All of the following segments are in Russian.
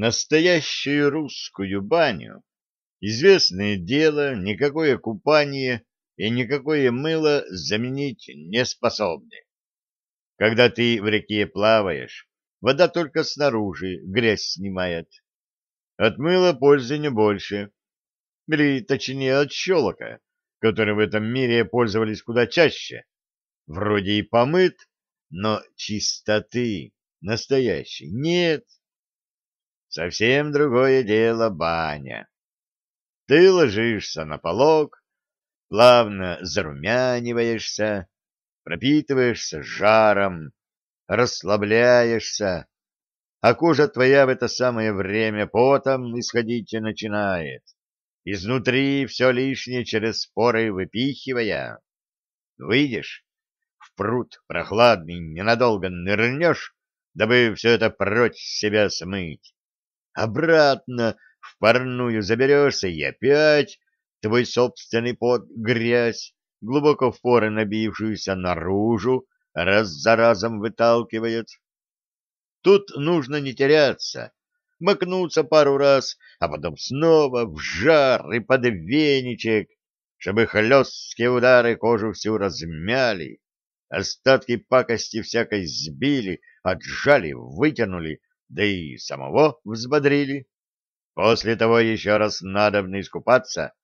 Настоящую русскую баню, известное дело, никакое купание и никакое мыло заменить не способны. Когда ты в реке плаваешь, вода только снаружи грязь снимает. От мыла пользы не больше. Или, точнее, от щелока, которым в этом мире пользовались куда чаще. Вроде и помыт, но чистоты настоящей нет. Совсем другое дело баня. Ты ложишься на полог, плавно зарумяниваешься, пропитываешься жаром, расслабляешься, а кожа твоя в это самое время потом исходить начинает, изнутри все лишнее через споры выпихивая. Выйдешь, в пруд прохладный ненадолго нырнешь, дабы все это прочь себя смыть обратно в парную заберешься, и опять твой собственный пот грязь, глубоко в поры набившуюся наружу, раз за разом выталкивает. Тут нужно не теряться, макнуться пару раз, а потом снова в жар и под веничек, чтобы хлесткие удары кожу всю размяли, остатки пакости всякой сбили, отжали, вытянули, да и самого взбодрили. После того еще раз надобно искупаться,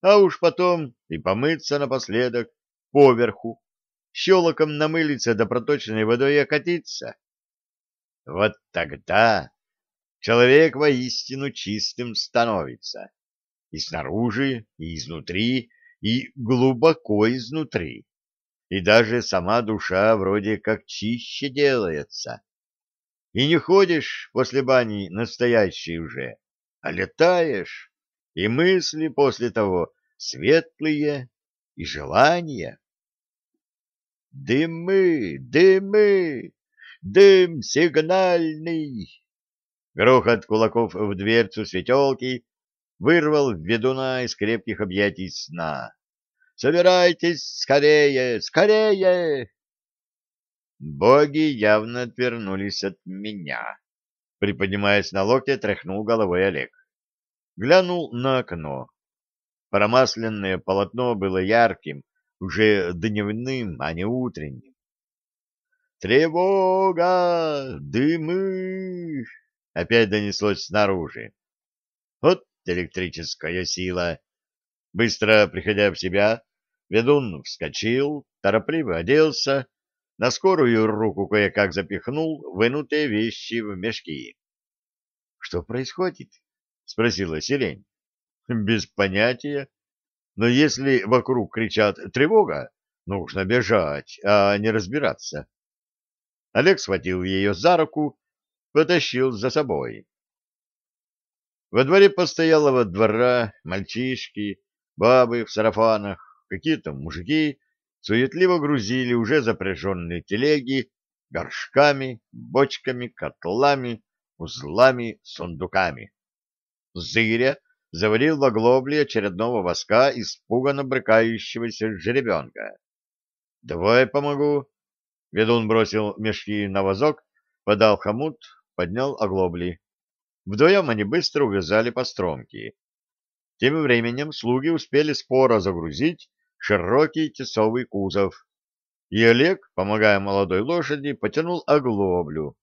а уж потом и помыться напоследок поверху, щелоком намылиться да проточной водой окатиться. Вот тогда человек воистину чистым становится. И снаружи, и изнутри, и глубоко изнутри. И даже сама душа вроде как чище делается и не ходишь после бани настоящей уже, а летаешь, и мысли после того светлые, и желания. Дымы, дымы, дым сигнальный! Грохот кулаков в дверцу светелки вырвал ведуна из крепких объятий сна. «Собирайтесь скорее, скорее!» Боги явно отвернулись от меня. Приподнимаясь на локте, тряхнул головой Олег. Глянул на окно. Промасленное полотно было ярким, уже дневным, а не утренним. «Тревога! Дымы!» — опять донеслось снаружи. Вот электрическая сила! Быстро приходя в себя, ведун вскочил, торопливо оделся, на скорую руку кое-как запихнул вынутые вещи в мешки. — Что происходит? — спросила сирень. — Без понятия. Но если вокруг кричат «тревога», нужно бежать, а не разбираться. Олег схватил ее за руку, потащил за собой. Во дворе постоялого двора мальчишки, бабы в сарафанах, какие-то мужики суетливо грузили уже запряженные телеги горшками, бочками, котлами, узлами, сундуками. Зыря заварил в оглобле очередного воска испуганно брыкающегося жеребенка. — Давай помогу. Ведун бросил мешки на вазок, подал хомут, поднял оглобли. Вдвоем они быстро увязали по стромке. Тем временем слуги успели споро загрузить широкий тесовый кузов, и Олег, помогая молодой лошади, потянул оглоблю.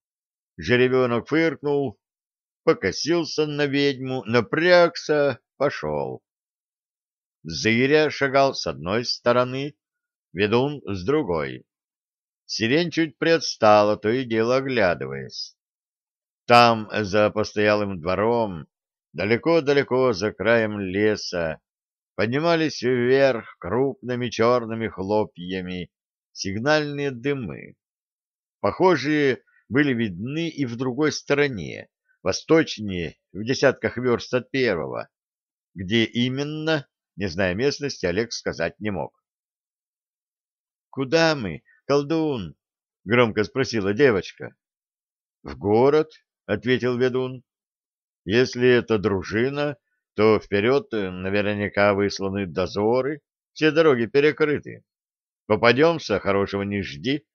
Жеребенок фыркнул, покосился на ведьму, напрягся, пошел. Зыря шагал с одной стороны, ведун с другой. Сирень чуть приотстала, то и дело оглядываясь. Там, за постоялым двором, далеко-далеко за краем леса, поднимались вверх крупными черными хлопьями сигнальные дымы. Похожие были видны и в другой стороне, восточнее, в десятках верст от первого. Где именно, не зная местности, Олег сказать не мог. — Куда мы, колдун? — громко спросила девочка. — В город, — ответил ведун. — Если это дружина, то вперед э, наверняка высланы дозоры, все дороги перекрыты. Попадемся, хорошего не жди.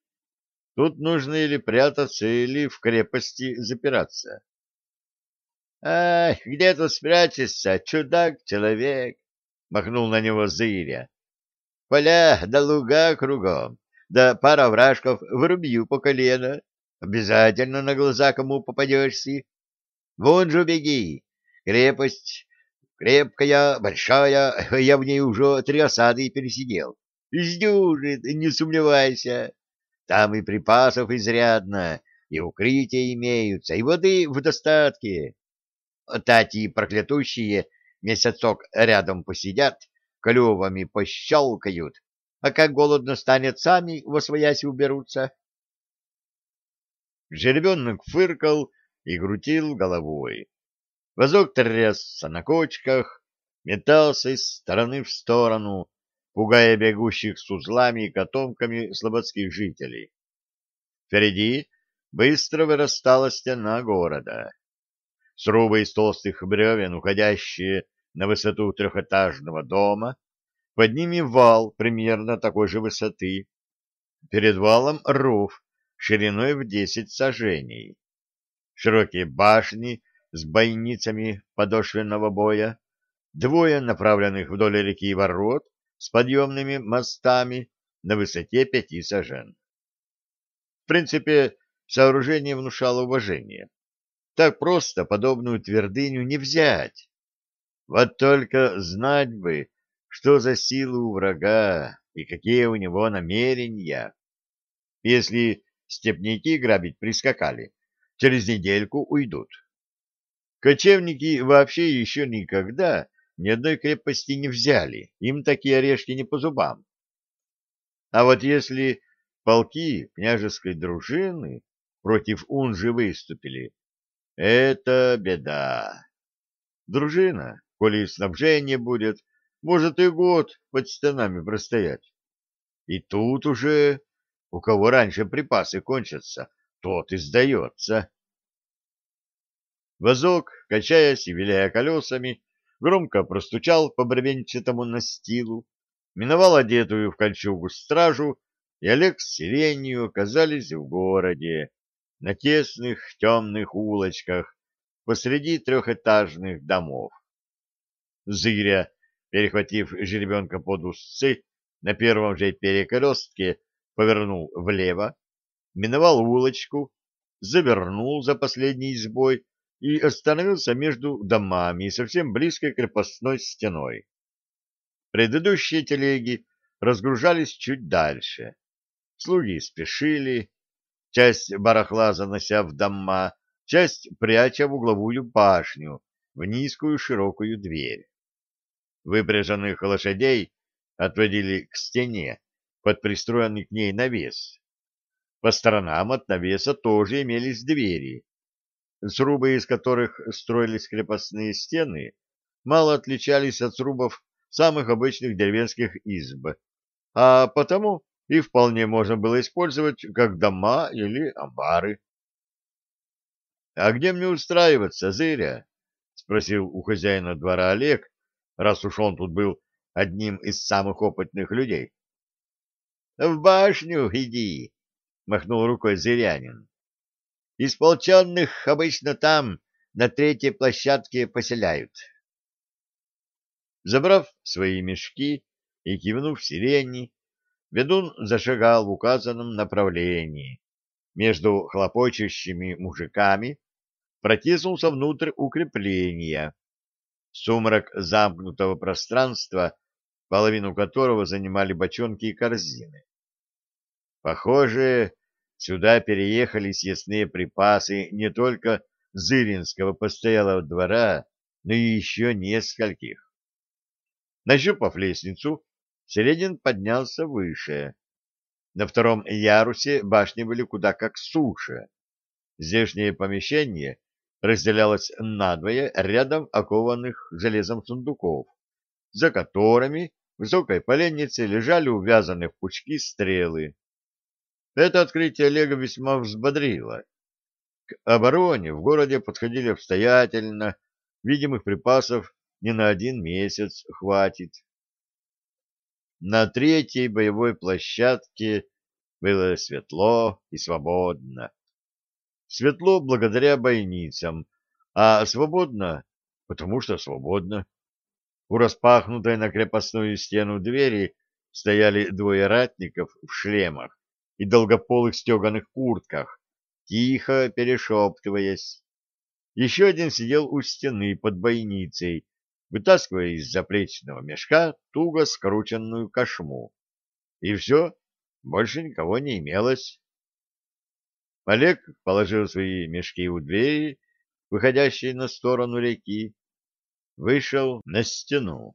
Тут нужно или прятаться, или в крепости запираться. — Ай, где тут спрячешься, чудак-человек? — махнул на него Зыря. — Поля да луга кругом, да пара вражков врубью по колено. Обязательно на глаза кому попадешься. Вон же беги. Крепость крепкая, большая, я в ней уже три осады пересидел. Сдюжит, не сомневайся. Там и припасов изрядно, и укрытия имеются, и воды в достатке. Тати проклятущие месяцок рядом посидят, клювами пощелкают, а как голодно станет, сами во своясь уберутся. Жеребенок фыркал и крутил головой. Возок трясся на кочках, метался из стороны в сторону, пугая бегущих с узлами и котомками слободских жителей. Впереди быстро вырастала стена города. Срубы из толстых бревен, уходящие на высоту трехэтажного дома, под ними вал примерно такой же высоты. Перед валом ров шириной в десять сажений. Широкие башни с бойницами подошвенного боя, двое направленных вдоль реки ворот с подъемными мостами на высоте пяти сажен. В принципе, сооружение внушало уважение. Так просто подобную твердыню не взять. Вот только знать бы, что за силы у врага и какие у него намерения. Если степняки грабить прискакали, через недельку уйдут. Кочевники вообще еще никогда ни одной крепости не взяли, им такие орешки не по зубам. А вот если полки княжеской дружины против Унжи выступили, это беда. Дружина, коли снабжение будет, может и год под стенами простоять. И тут уже у кого раньше припасы кончатся, тот и сдается. Возок, качаясь и виляя колесами, громко простучал по бревенчатому настилу, миновал одетую в кольчугу стражу, и Олег с сиренью оказались в городе, на тесных темных улочках, посреди трехэтажных домов. Зыря, перехватив жеребенка под узцы, на первом же перекрестке повернул влево, миновал улочку, завернул за последний избой и остановился между домами и совсем близкой крепостной стеной. Предыдущие телеги разгружались чуть дальше. Слуги спешили, часть барахла занося в дома, часть пряча в угловую башню, в низкую широкую дверь. Выпряженных лошадей отводили к стене, под пристроенный к ней навес. По сторонам от навеса тоже имелись двери. Срубы, из которых строились крепостные стены, мало отличались от срубов самых обычных деревенских изб, а потому и вполне можно было использовать как дома или амбары. — А где мне устраиваться, Зыря? — спросил у хозяина двора Олег, раз уж он тут был одним из самых опытных людей. — В башню иди, — махнул рукой зырянин. — Исполченных обычно там, на третьей площадке, поселяют. Забрав свои мешки и кивнув сирени, ведун зашагал в указанном направлении. Между хлопочущими мужиками протиснулся внутрь укрепления. Сумрак замкнутого пространства, половину которого занимали бочонки и корзины. Похоже, сюда переехали съестные припасы не только Зыринского постоялого двора, но и еще нескольких. Нащупав лестницу, Середин поднялся выше. На втором ярусе башни были куда как суше. Здешнее помещение разделялось надвое рядом окованных железом сундуков, за которыми в высокой поленнице лежали увязанные в пучки стрелы. Это открытие Олега весьма взбодрило. К обороне в городе подходили обстоятельно, видимых припасов не на один месяц хватит. На третьей боевой площадке было светло и свободно. Светло благодаря бойницам, а свободно, потому что свободно. У распахнутой на крепостную стену двери стояли двое ратников в шлемах и долгополых стеганых куртках, тихо перешептываясь. Еще один сидел у стены под бойницей, вытаскивая из заплечного мешка туго скрученную кошму. И все, больше никого не имелось. Олег положил свои мешки у двери, выходящей на сторону реки, вышел на стену.